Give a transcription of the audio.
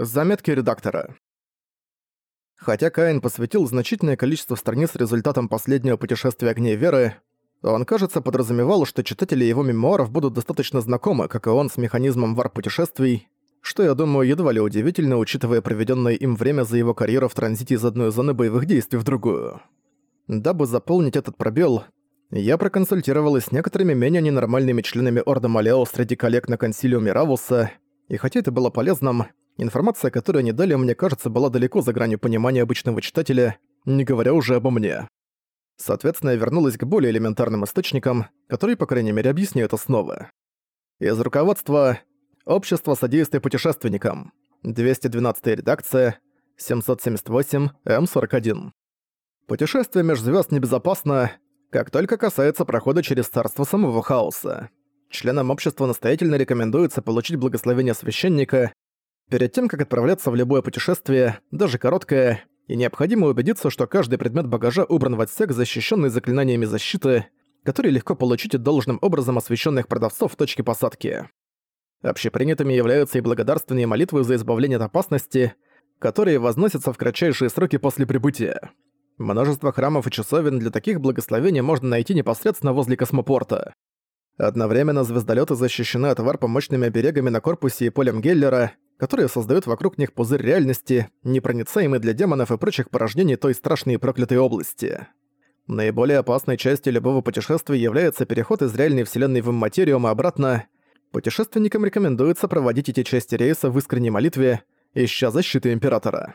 Заметки редактора. Хотя Каин посвятил значительное количество страниц результатам последнего путешествия Огней Веры, он, кажется, подразумевал, что читатели его мемуаров будут достаточно знакомы, как и он, с механизмом варп-путешествий, что, я думаю, едва ли удивительно, учитывая проведенное им время за его карьеру в транзите из одной зоны боевых действий в другую. Дабы заполнить этот пробел, я проконсультировалась с некоторыми менее ненормальными членами Орда Малео среди коллег на консилиуме Равуса, и хотя это было полезным, Информация, которую они дали, мне кажется, была далеко за гранью понимания обычного читателя, не говоря уже обо мне. Соответственно, я вернулась к более элементарным источникам, которые, по крайней мере, объясняют основы. Из руководства «Общество содействия путешественникам», 212 редакция, 778, М41. Путешествие меж звезд небезопасно, как только касается прохода через царство самого хаоса. Членам общества настоятельно рекомендуется получить благословение священника, Перед тем, как отправляться в любое путешествие, даже короткое, и необходимо убедиться, что каждый предмет багажа убран в отсек, защищенный заклинаниями защиты, который легко получить должным образом освещенных продавцов в точке посадки. Общепринятыми являются и благодарственные молитвы за избавление от опасности, которые возносятся в кратчайшие сроки после прибытия. Множество храмов и часовен для таких благословений можно найти непосредственно возле космопорта. Одновременно звездолеты защищены от варпа мощными оберегами на корпусе и полем Геллера, которые создают вокруг них пузырь реальности, непроницаемый для демонов и прочих порождений той страшной и проклятой области. Наиболее опасной частью любого путешествия является переход из реальной вселенной в имматериум и обратно. Путешественникам рекомендуется проводить эти части рейса в искренней молитве, ища защиты Императора.